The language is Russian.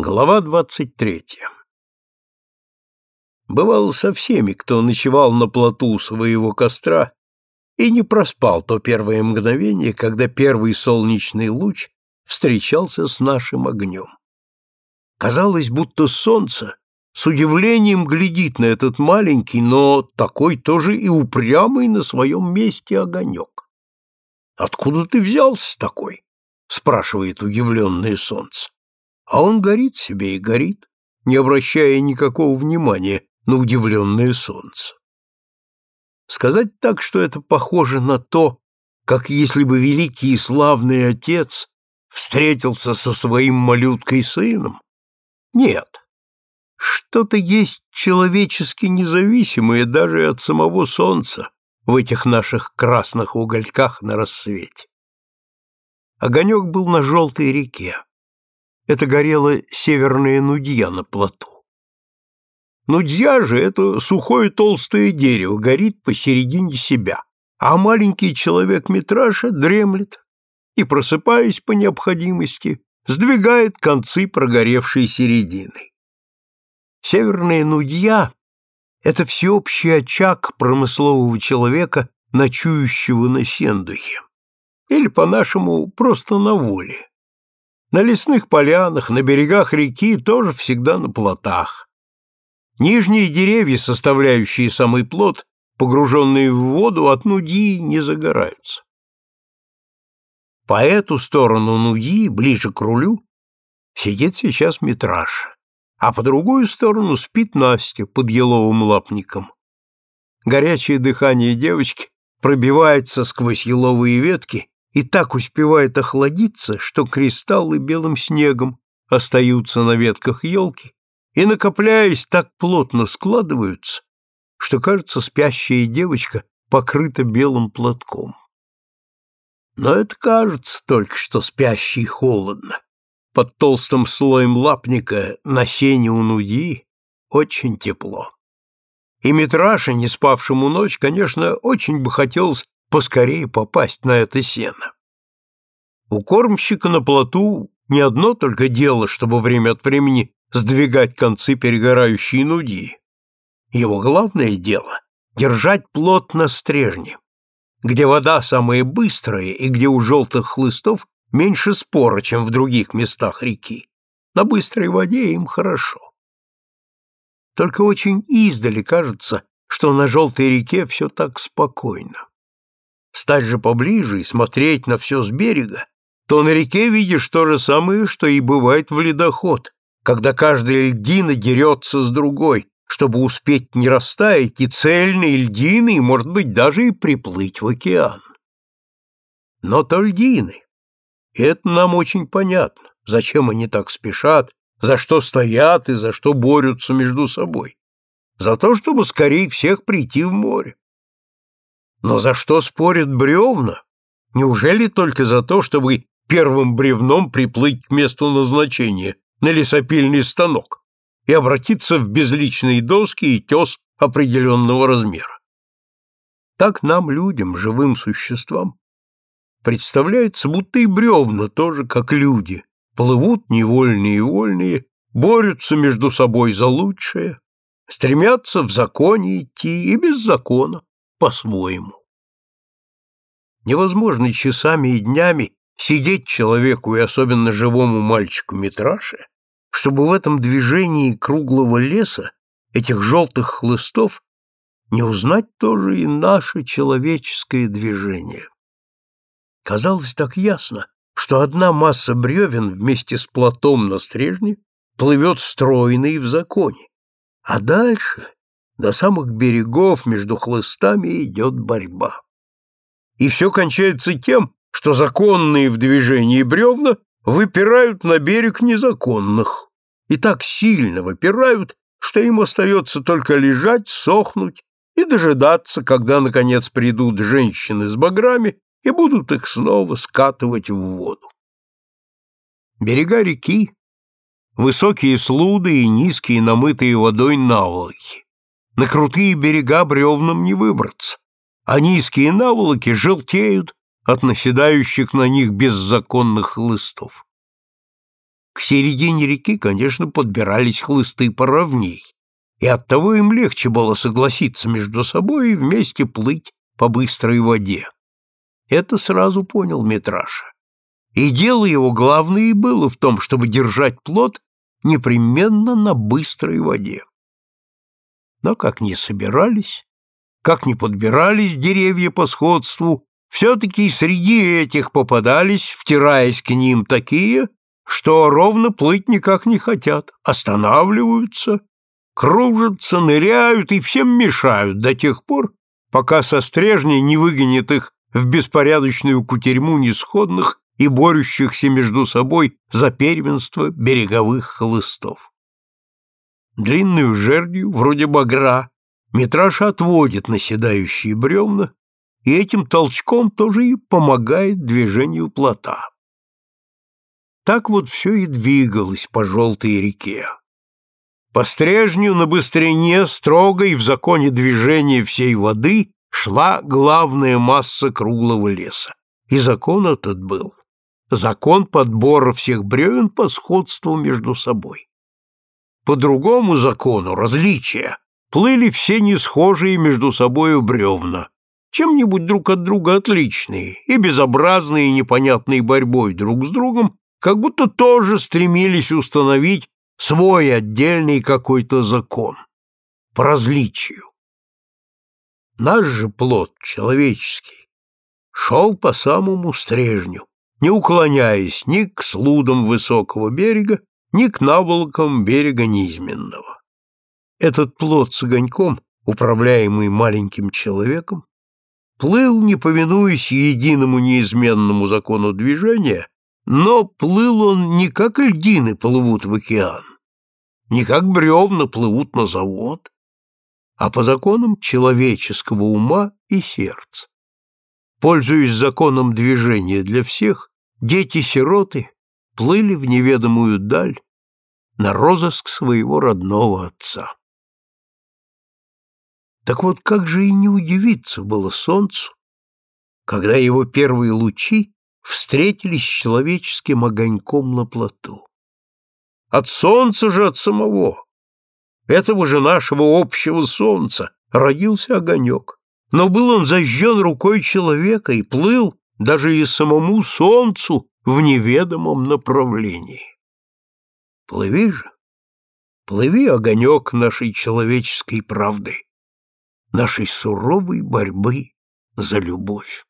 Глава двадцать третья Бывало со всеми, кто ночевал на плоту своего костра и не проспал то первое мгновение, когда первый солнечный луч встречался с нашим огнем. Казалось, будто солнце с удивлением глядит на этот маленький, но такой тоже и упрямый на своем месте огонек. «Откуда ты взялся такой?» — спрашивает удивленное солнце. А он горит себе и горит, не обращая никакого внимания на удивленное солнце. Сказать так, что это похоже на то, как если бы великий и славный отец встретился со своим малюткой сыном? Нет. Что-то есть человечески независимое даже от самого солнца в этих наших красных угольках на рассвете. Огонек был на желтой реке. Это горела северная нудья на плоту. Нудья же — это сухое толстое дерево, горит посередине себя, а маленький человек Митраша дремлет и, просыпаясь по необходимости, сдвигает концы прогоревшей середины. Северная нудья — это всеобщий очаг промыслового человека, ночующего на сендухе, или, по-нашему, просто на воле. На лесных полянах, на берегах реки тоже всегда на плотах. Нижние деревья, составляющие самый плод, погруженные в воду, от нуди не загораются. По эту сторону нуди, ближе к рулю, сидит сейчас метраж, а по другую сторону спит Настя под еловым лапником. Горячее дыхание девочки пробивается сквозь еловые ветки и так успевает охладиться, что кристаллы белым снегом остаются на ветках елки и, накопляясь, так плотно складываются, что, кажется, спящая девочка покрыта белым платком. Но это кажется только, что спящий холодно. Под толстым слоем лапника на сене у нуди очень тепло. И Митраша, не спавшему ночь, конечно, очень бы хотелось поскорее попасть на это сено. У кормщика на плоту не одно только дело, чтобы время от времени сдвигать концы перегорающей нуди. Его главное дело — держать плот на стрежне, где вода самая быстрая и где у желтых хлыстов меньше спора, чем в других местах реки. На быстрой воде им хорошо. Только очень издали кажется, что на желтой реке все так спокойно. Стать же поближе и смотреть на все с берега, то на реке видишь то же самое, что и бывает в ледоход, когда каждая льдина дерется с другой, чтобы успеть не растаять и цельной льдины, и, может быть, даже и приплыть в океан. Но то льдины. И это нам очень понятно, зачем они так спешат, за что стоят и за что борются между собой. За то, чтобы скорее всех прийти в море. Но за что спорят бревна? Неужели только за то, чтобы первым бревном приплыть к месту назначения, на лесопильный станок, и обратиться в безличные доски и тес определенного размера? Так нам, людям, живым существам, представляется, будто и бревна тоже, как люди, плывут невольные и вольные, борются между собой за лучшее, стремятся в законе идти и без закона, по-своему. Невозможно часами и днями сидеть человеку и особенно живому мальчику Митраше, чтобы в этом движении круглого леса, этих желтых хлыстов, не узнать тоже и наше человеческое движение. Казалось так ясно, что одна масса бревен вместе с платом на стрежне плывет стройно и в законе, а дальше, до самых берегов между хлыстами идет борьба. И все кончается тем, что законные в движении бревна выпирают на берег незаконных, и так сильно выпирают, что им остается только лежать, сохнуть и дожидаться, когда, наконец, придут женщины с баграми и будут их снова скатывать в воду. Берега реки, высокие слуды и низкие намытые водой наволоки. На крутые берега бревнам не выбраться, а низкие наволоки желтеют от наседающих на них беззаконных хлыстов. К середине реки, конечно, подбирались хлысты поровней, и оттого им легче было согласиться между собой и вместе плыть по быстрой воде. Это сразу понял Митраша. И дело его главное и было в том, чтобы держать плот непременно на быстрой воде. Но как ни собирались, как ни подбирались деревья по сходству, все-таки среди этих попадались, втираясь к ним такие, что ровно плыть никак не хотят, останавливаются, кружатся, ныряют и всем мешают до тех пор, пока со стрежней не выгонит их в беспорядочную кутерьму несходных и борющихся между собой за первенство береговых хлыстов. Длинную жердью, вроде багра, Митраша отводит наседающие бревна и этим толчком тоже и помогает движению плота. Так вот все и двигалось по желтой реке. По стрежню на быстрине, строго и в законе движения всей воды шла главная масса круглого леса. И закон этот был. Закон подбора всех бревен по сходству между собой. По другому закону различия плыли все несхожие между собою бревна, чем-нибудь друг от друга отличные и безобразные непонятной борьбой друг с другом как будто тоже стремились установить свой отдельный какой-то закон по различию. Наш же плод человеческий шел по самому стрежню, не уклоняясь ни к слудам высокого берега, ни к наволокам берега низменного. Этот плод с огоньком, управляемый маленьким человеком, плыл, не повинуясь единому неизменному закону движения, но плыл он не как льдины плывут в океан, не как бревна плывут на завод, а по законам человеческого ума и сердца. Пользуясь законом движения для всех, дети-сироты плыли в неведомую даль на розыск своего родного отца. Так вот, как же и не удивиться было солнцу, когда его первые лучи встретились с человеческим огоньком на плоту. От солнца же от самого, этого же нашего общего солнца, родился огонек. Но был он зажжен рукой человека и плыл даже и самому солнцу в неведомом направлении. Плыви же, плыви, огонек нашей человеческой правды, нашей суровой борьбы за любовь.